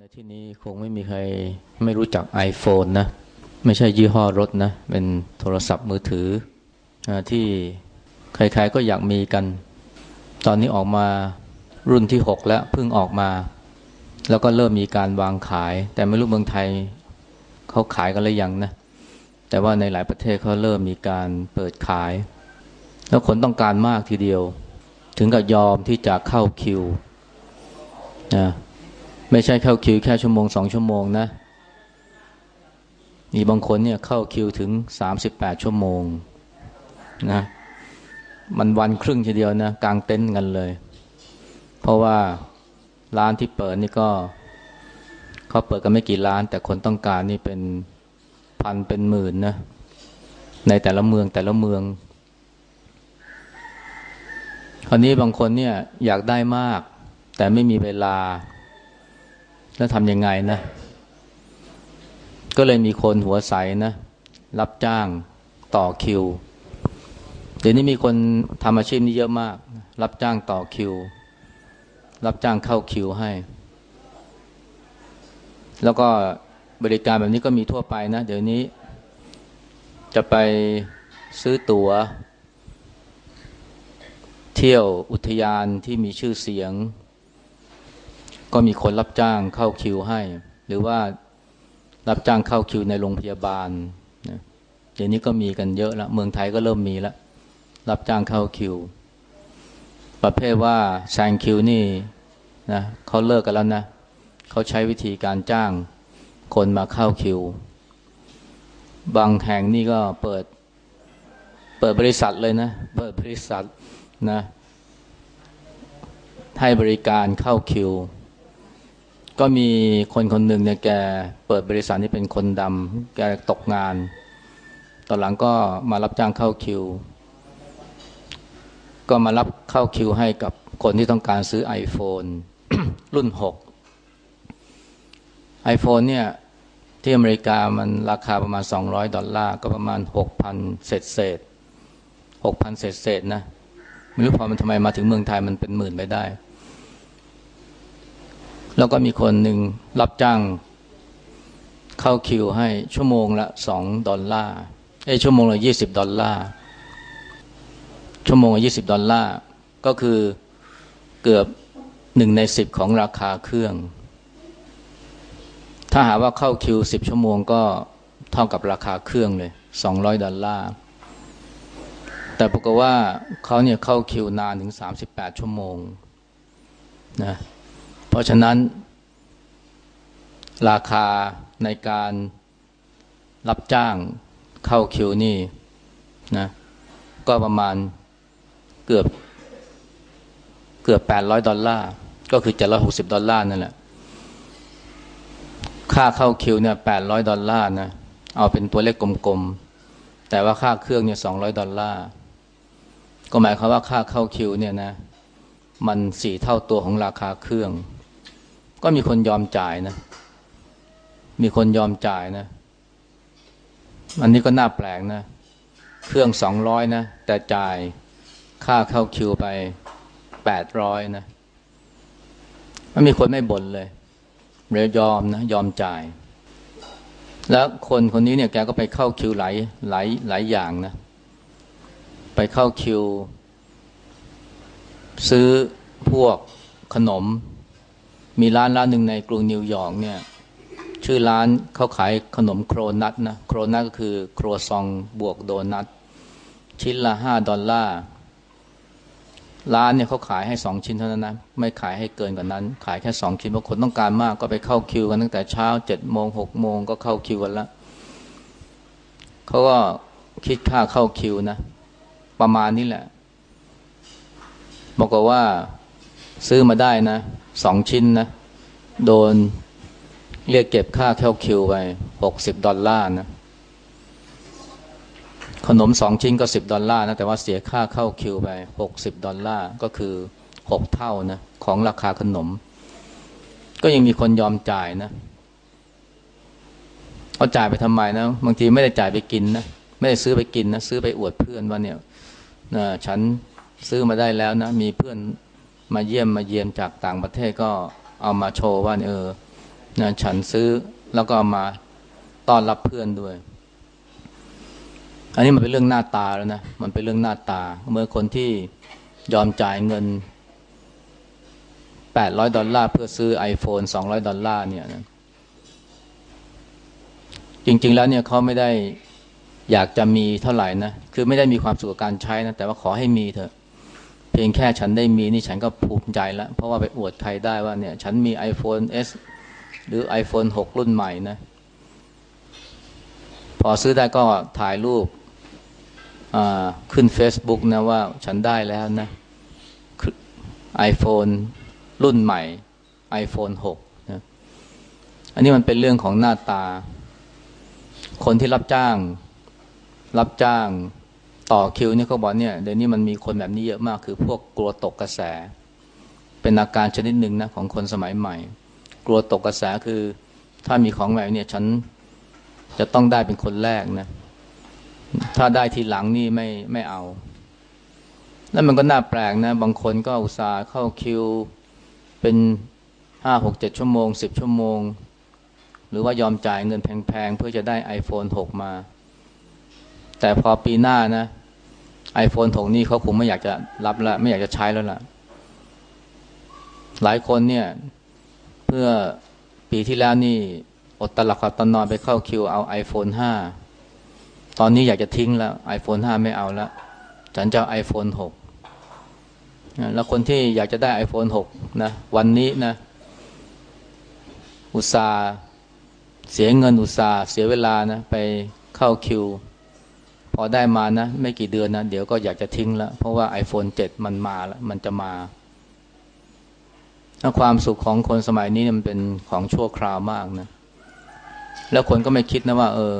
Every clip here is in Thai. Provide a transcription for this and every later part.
ในที่นี้คงไม่มีใครไม่รู้จัก iPhone นะ ไม่ใช่ยี่ห้อรถนะ เป็นโทรศัพท์มือถือที่ใครๆก็อยากมีกัน ตอนนี้ออกมารุ่นที่ 6 แล้วเพิ่งออกมา แล้วก็เริ่มมีการวางขาย แต่ไม่รู้เมืองไทยเขาขายกันหรือยังนะ แต่ว่าในหลายประเทศเขาเริ่มมีการเปิดขาย แล้วคนต้องการมากทีเดียว ถึงกับยอมที่จะเข้าคิวนะ ไม่ใช่เข้าคิวแค่ชั่วโมงสองชั่วโมงนะ มีบางคนเนี่ยเข้าคิวถึงสามสิบแปดชั่วโมงนะมันวันครึ่งทีเดียวนะกลางเต็นท์กันเลย เพราะว่าร้านที่เปิดนี่ก็เขาเปิดกันไม่กี่ร้าน แต่คนต้องการนี่เป็นพันเป็นหมื่นนะ ในแต่ละเมืองแต่ละเมือง คราวนี้บางคนเนี่ยอยากได้มาก แต่ไม่มีเวลา แล้วทำยังไงนะ ก็เลยมีคนหัวใสนะ รับจ้างต่อคิว เดี๋ยวนี้มีคนทำอาชีพนี้เยอะมาก รับจ้างต่อคิว รับจ้างเข้าคิวให้ แล้วก็บริการแบบนี้ก็มีทั่วไปนะ เดี๋ยวนี้ จะไปซื้อตัว๋ว เที่ยวอุทยานที่มีชื่อเสียง ก็มีคนรับจ้างเข้าคิวให้ หรือว่ารับจ้างเข้าคิวในโรงพยาบาลนะเดี๋ยวนี้ก็มีกันเยอะล้วเมืองไทยก็เริ่มมีล้วรับจ้างเข้าคิว ประเภทว่าแซงคิวนี่นะเขาเลิกกันแล้วนะเขาใช้วิธีการจ้างคนมาเข้าคิว บางแห่งนี่ก็เปิด เปิดบริษัทเลยนะ เปิดบริษัทนะ ให้บริการเข้าคิว ก็มีคนคนหนึ่งเนี่ยแกเปิดบริษัทที่เป็นคนดำแกตกงาน ตอนหลังก็มารับจ้างเข้าคิว ก็มารับเข้าคิวให้กับคนที่ต้องการซื้อ iPhone รุ่น 6 iPhone เนี่ยที่อเมริกามันราคาประมาณ 200 ดอลลาร์ ก็ประมาณ 6,000 เศษเศษ6,000 เศษเศษนะ ไม่รู้พอมันทำไมมาถึงเมืองไทยมันเป็นหมื่นไปได้ แล้วก็มีคนหนึ่งรับจ้างเข้าคิวให้ชั่วโมงละสองดอลลาร์ไอ้ชั่วโมงละยี่สิบดอลลาร์ชั่วโมงละยี่สิบดอลลาร์ก็คือเกือบหนึ่งในสิบของราคาเครื่อง ถ้าหาว่าเข้าคิวสิบชั่วโมงก็เท่ากับราคาเครื่องเลยสองร้อยดอลลาร์แต่ปรากฏว่าเขาเนี่ยเข้าคิวนานถึงสามสิบแปดชั่วโมงนะ เพราะฉะนั้น ราคาในการรับจ้างเข้าคิวนี่นะก็ประมาณเกือบเกือบแปดร้อยดอลลาร์ ก็คือเจ็ดร้อยหกสิบดอลลาร์นั่นแหละ ค่าเข้าคิวเนี่ยแปดร้อยดอลลาร์นะ เอาเป็นตัวเลขกลมๆ แต่ว่าค่าเครื่องเนี่ยสองร้อยดอลลาร์ ก็หมายความว่าค่าเข้าคิวเนี่ยนะ มันสี่เท่าตัวของราคาเครื่อง ก็มีคนยอมจ่ายนะ มีคนยอมจ่ายนะ อันนี้ก็น่าแปลกนะ เครื่องสองร้อยนะ แต่จ่ายค่าเข้าคิวไปแปดร้อยนะมันมีคนไม่บ่นเลยเรยยอมนะ ยอมจ่าย แล้วคนคนนี้เนี่ยแกก็ไปเข้าคิวหลายหลายหลายอย่างนะ ไปเข้าคิว ซื้อพวกขนม มีร้านร้านหนึ่งในกรุงนิวยอร์กเนี่ย ชื่อร้านเขาขายขนม cronut นะ cronut ก็คือครัวซองบวกโดนัท ชิ้นละห้าดอลลาร์ ร้านเนี่ยเขาขายให้สองชิ้นเท่านั้นนะ ไม่ขายให้เกินกว่านั้น ขายแค่สองชิ้นเพราะคนต้องการมากก็ไปเข้าคิวกันตั้งแต่เช้าเจ็ดโมงหกโมงก็เข้าคิวกันละเขาก็คิดค่าเข้าคิวนะ ประมาณนี้แหละบอกว่า ซื้อมาได้นะสองชิ้นนะ โดนเรียกเก็บค่าเข้าคิวไปหกสิบดอลลาร์นะ ขนมสองชิ้นก็สิบดอลลาร์นะ แต่ว่าเสียค่าเข้าคิวไปหกสิบดอลลาร์ก็คือหกเท่านะ ของราคาขนม ก็ยังมีคนยอมจ่ายนะเขาจ่ายไปทำไมนะ บางทีไม่ได้จ่ายไปกินนะ ไม่ได้ซื้อไปกินนะ ซื้อไปอวดเพื่อนว่าเนี่ยนะฉันซื้อมาได้แล้วนะ มีเพื่อน มาเยี่ยมมาเยี่ยมจากต่างประเทศก็เอามาโชว์ว่าเออนะฉันซื้อแล้วก็มาต้อนรับเพื่อนด้วย อันนี้มันเป็นเรื่องหน้าตาแล้วนะมันเป็นเรื่องหน้าตา เมื่อคนที่ยอมจ่ายเงินแปดร้อยดอลลาร์เพื่อซื้อ iPhone สองร้อยดอลลาร์เนี่ยนะจริง ๆ แล้วเนี่ยเขาไม่ได้อยากจะมีเท่าไหร่นะ คือไม่ได้มีความสุขกับการใช้นะ แต่ว่าขอให้มีเถอะ พียงแค่ฉันได้มีนี่ฉันก็ภูมิใจแล้ว เพราะว่าไปอวดใครได้ว่าเนี่ย ฉันมี iPhone S หรือ iPhone 6 รุ่นใหม่นะ พอซื้อได้ก็ถ่ายรูปขึ้น Facebook นะว่าฉันได้แล้วนะ iPhone รุ่นใหม่ iPhone 6นะอันนี้มันเป็นเรื่องของหน้าตา คนที่รับจ้าง รับจ้าง ต่อคิวนี่เขาบอกเนี่ยเดี๋ยวนี้มันมีคนแบบนี้เยอะมากคือพวกกลัวตกกระแส เป็นอาการชนิดหนึ่งนะของคนสมัยใหม่ กลัวตกกระแสคือ ถ้ามีของแบบเนี่ยฉันจะต้องได้เป็นคนแรกนะ ถ้าได้ทีหลังนี่ไม่ไม่เอา แล้วมันก็น่าแปลกนะ บางคนก็อุตส่าห์เข้าคิว เป็นห้าหกเจ็ดชั่วโมงสิบชั่วโมง หรือว่ายอมจ่ายเงินแพงๆ เพื่อจะได้ iPhone 6 มา แต่พอปีหน้านะ iPhone 6นี่เขาคงไม่อยากจะรับละไม่อยากจะใช้แล้วล่ะ หลายคนเนี่ย เพื่อปีที่แล้วนี่ อดตลับขับตอนนอนไปเข้าคิวเอา iPhone 5 ตอนนี้อยากจะทิ้งแล้ว iPhone 5 ไม่เอาแล้วฉันจะเอา iPhone 6 แล้วคนที่อยากจะได้ iPhone 6 นะ วันนี้นะ อุตสาเสียเงินอุตสาเสียเวลานะ ไปเข้าคิว อได้มานะ ไม่กี่เดือนนะ เดี๋ยวก็อยากจะทิ้งแล้ว เพราะว่า iPhone 7 มันมาแล้ว มันจะมาแล้วความสุขของคนสมัยนี้มันเป็นของชั่วคราวมากนะ แล้วคนก็ไม่คิดนะว่า เออ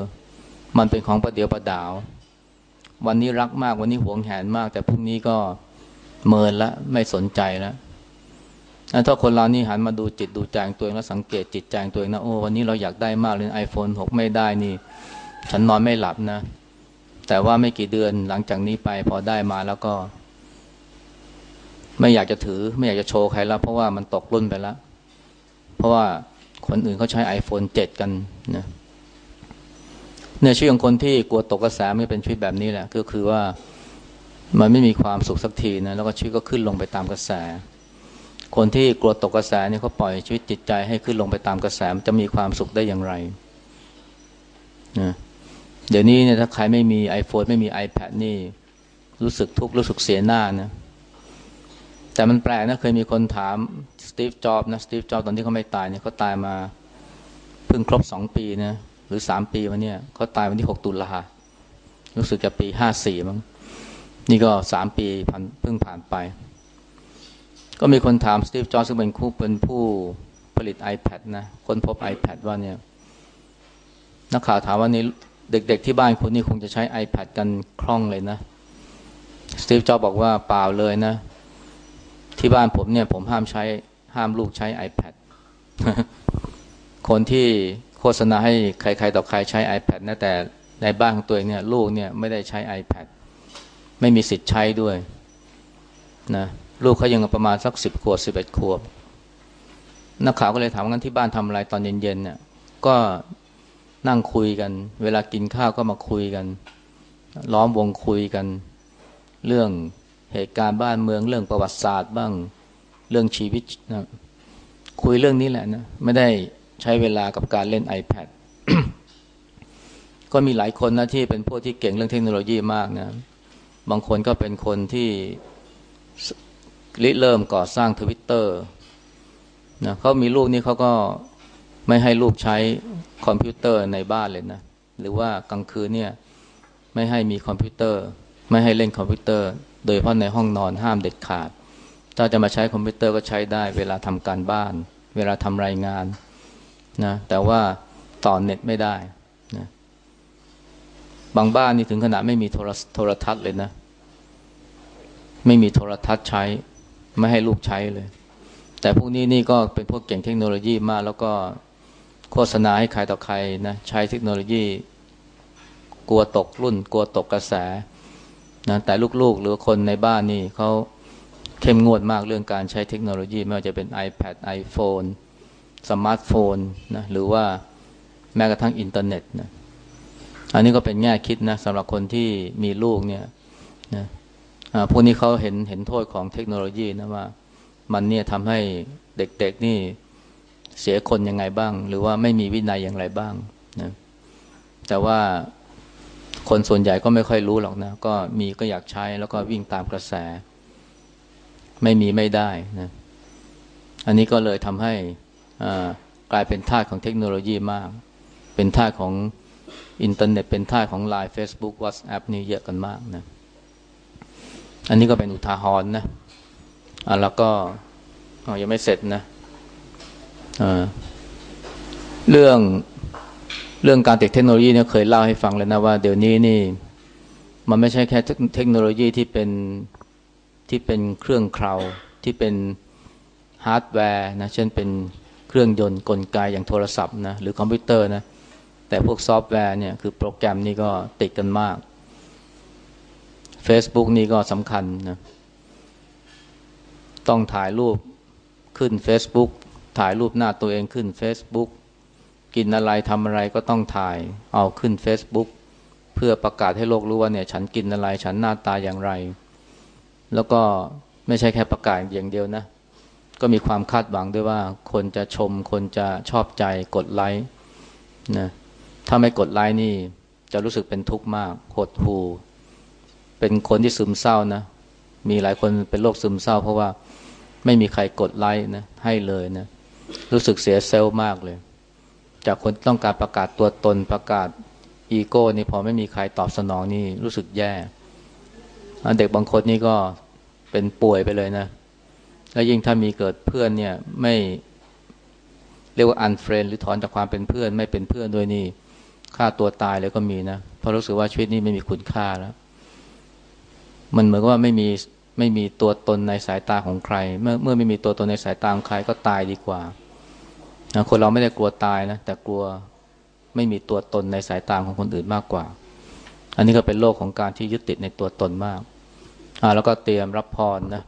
มันเป็นของประเดียวประดาว วันนี้รักมากวันนี้หวงแหนมาก แต่พรุ่งนี้ก็เมินละไม่สนใจแล้วถ้าคนเรานี่หันมาดูจิตดูใจตัวเองแล้วสังเกตจิตใจตัวเองนะโอ้วันนี้เราอยากได้มากเลยไอโฟนหกไม่ได้นี่ ฉันนอนไม่หลับนะ แต่ว่าไม่กี่เดือนหลังจากนี้ไปพอได้มาแล้วก็ ไม่อยากจะถือ ไม่อยากจะโชว์ใครแล้ว เพราะว่ามันตกรุ่นไปแล้ว เพราะว่าคนอื่นเขาใช้ iPhone 7 กันนะเนี่ยชีวิตของคนที่กลัวตกกระแสไม่เป็นชีวิตแบบนี้แหละ ก็คือว่ามันไม่มีความสุขสักทีนะแล้วก็ชีวิตก็ขึ้นลงไปตามกระแส คนที่กลัวตกกระแสนี่เขาปล่อยชีวิตจิตใจให้ขึ้นลงไปตามกระแสมันจะมีความสุขได้อย่างไรนะ เดี๋ยวนี้เนี่ยถ้าใครไม่มี iPhone ไม่มี iPad นี่ รู้สึกทุกข์รู้สึกเสียหน้านะ แต่มันแปลกนะ เคยมีคนถามสตีฟจ็อบนะสตีฟจ็อบตอนที่เขาไม่ตายเนี่ยเขาตายมาเพิ่งครบสองปีนะหรือสามปีวันเนี้ยเขาตายวันที่หกตุลารู้สึกจะปีห้าสี่มั้งนี่ก็สามปีผ่านเพิ่งผ่านไป ก็มีคนถามสตีฟจ็อส์ซึ่งเป็นคู่เป็นผู้ผลิต iPad นะคนพบ iPad ว่าเนี่ยนักข่าวถามว่านี่ เด็กๆที่บ้านคุณนี่คงจะใช้ iPad กันคล่องเลยนะ สตีฟจอบบอกว่าเปล่าเลยนะ ที่บ้านผมเนี่ย ผมห้ามใช้ห้ามลูกใช้ iPad คนที่โฆษณาให้ใครๆต่อใครใช้ iPad นะแต่ในบ้านของตัวเองเนี่ย ลูกเนี่ยไม่ได้ใช้ iPad ไม่มีสิทธิ์ใช้ด้วยนะลูกเขายังประมาณสักสิบขวบสิบเอ็ดขวบนักข่าวก็เลยถามงั้นที่บ้านทำอะไรตอนเย็นๆเนี่ยก็ นั่งคุยกัน เวลากินข้าวก็มาคุยกัน ล้อมวงคุยกัน เรื่องเหตุการณ์บ้านเมืองเรื่องประวัติศาสตร์บ้างเรื่องชีวิตนะคุยเรื่องนี้แหละนะไม่ได้ใช้เวลากับการเล่น iPad ก็มีหลายคนนะที่เป็นพวกที่เก่งเรื่องเทคโนโลยีมากนะ บางคนก็เป็นคนที่ริเริ่มก่อสร้างทวิตเตอร์นะเขามีลูกนี่เขาก็ ไม่ให้ลูกใช้คอมพิวเตอร์ในบ้านเลยนะ หรือว่ากลางคืนเนี่ยไม่ให้มีคอมพิวเตอร์ ไม่ให้เล่นคอมพิวเตอร์ โดยเฉพาะในห้องนอนห้ามเด็ดขาด ถ้าจะมาใช้คอมพิวเตอร์ก็ใช้ได้ เวลาทำการบ้าน เวลาทำรายงานนะแต่ว่าต่อเน็ตไม่ได้นะบางบ้านนี่ถึงขนาดไม่มีโทรโทรทัศน์เลยนะ ไม่มีโทรทัศน์ใช้ ไม่ให้ลูกใช้เลย แต่พวกนี้นี่ก็เป็นพวกเก่งเทคโนโลยีมากแล้วก็ โฆษณาให้ใครต่อใครนะใช้เทคโนโลยี กลัวตกรุ่น กลัวตกกระแสนะแต่ลูกๆ หรือคนในบ้านนี่เขาเข้มงวดมากเรื่องการใช้เทคโนโลยี ไม่ว่าจะเป็น iPad iPhone สมาร์ทโฟนนะหรือว่าแม้กระทั่งอินเทอร์เน็ตนะอันนี้ก็เป็นแง่คิดนะสำหรับคนที่มีลูกเนี่ยนะพวกนี้เขาเห็นเห็นโทษของเทคโนโลยีนะว่า มันเนี่ยทำให้เด็กๆนี่ เสียคนยังไงบ้าง หรือว่าไม่มีวินัยอย่างไรบ้างนะแต่ว่าคนส่วนใหญ่ก็ไม่ค่อยรู้หรอกนะ ก็มีก็อยากใช้แล้วก็วิ่งตามกระแส ไม่มีไม่ได้นะอันนี้ก็เลยทำให้กลายเป็นทาสของเทคโนโลยีมาก เป็นทาสของอินเทอร์เน็ต เป็นทาสของ LINE Facebook WhatsApp นี่เยอะกันมากนะอันนี้ก็เป็นอุทาหรณ์นะอ่าแล้วก็ยังไม่เสร็จนะ เรื่องเรื่องการติดเทคโนโลยีเนี่ยเคยเล่าให้ฟังเลยนะว่าเดี๋ยวนี้นี่ มันไม่ใช่แค่เทคโนโลยีที่เป็นที่เป็นเครื่องเคราที่เป็นฮาร์ดแวร์นะเช่นเป็นเครื่องยนต์กลไกอย่างโทรศัพท์นะหรือคอมพิวเตอร์นะแต่พวกซอฟต์แวร์เนี่ยคือโปรแกรมนี่ก็ติดกันมาก Facebook นี่ก็สำคัญนะต้องถ่ายรูปขึ้น Facebook ถ่ายรูปหน้าตัวเองขึ้น Facebook กินอะไรทำอะไรก็ต้องถ่ายเอาขึ้น Facebook เพื่อประกาศให้โลกรู้ว่าเนี่ย ฉันกินอะไรฉันหน้าตาอย่างไร แล้วก็ไม่ใช่แค่ประกาศอย่างเดียวนะ ก็มีความคาดหวังด้วยว่า คนจะชม คนจะชอบใจกดไลค์นะถ้าไม่กดไลค์นี่ จะรู้สึกเป็นทุกข์มากหดหูเป็นคนที่ซึมเศร้านะมีหลายคนเป็นโรคซึมเศร้า เพราะว่าไม่มีใครกดไลค์นะให้เลยนะ รู้สึกเสียเซลล์มากเลย จากคนต้องการประกาศตัวตนประกาศอีโก้นี่พอไม่มีใครตอบสนองนี่รู้สึกแย่ เด็กบางคนนี่ก็เป็นป่วยไปเลยนะ แล้วยิ่งถ้ามีเกิดเพื่อนเนี่ยไม่เรียกว่าอันเฟรนหรือถอนจากความเป็นเพื่อน ไม่เป็นเพื่อนด้วยนี่ฆ่าตัวตายเลยก็มีนะเพราะรู้สึกว่าชีวิตนี้ไม่มีคุณค่าแล้ว มันเหมือนกับว่าไม่มี ไม่มีตัวตนในสายตาของใคร เมื่อเมื่อไม่มีตัวตนในสายตาของใครก็ตายดีกว่าคนเราไม่ได้กลัวตายนะแต่กลัวไม่มีตัวตนในสายตาของคนอื่นมากกว่า อันนี้ก็เป็นโลกของการที่ยึดติดในตัวตนมากอ่าแล้วก็เตรียมรับพรนะ